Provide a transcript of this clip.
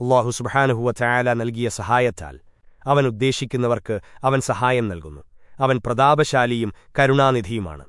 അള്ളാഹു സുബാനുഹുവ ചായാല നൽകിയ സഹായത്താൽ അവൻ ഉദ്ദേശിക്കുന്നവർക്ക് അവൻ സഹായം നൽകുന്നു. അവൻ പ്രതാപശാലിയും കരുണാനിധിയുമാണ്.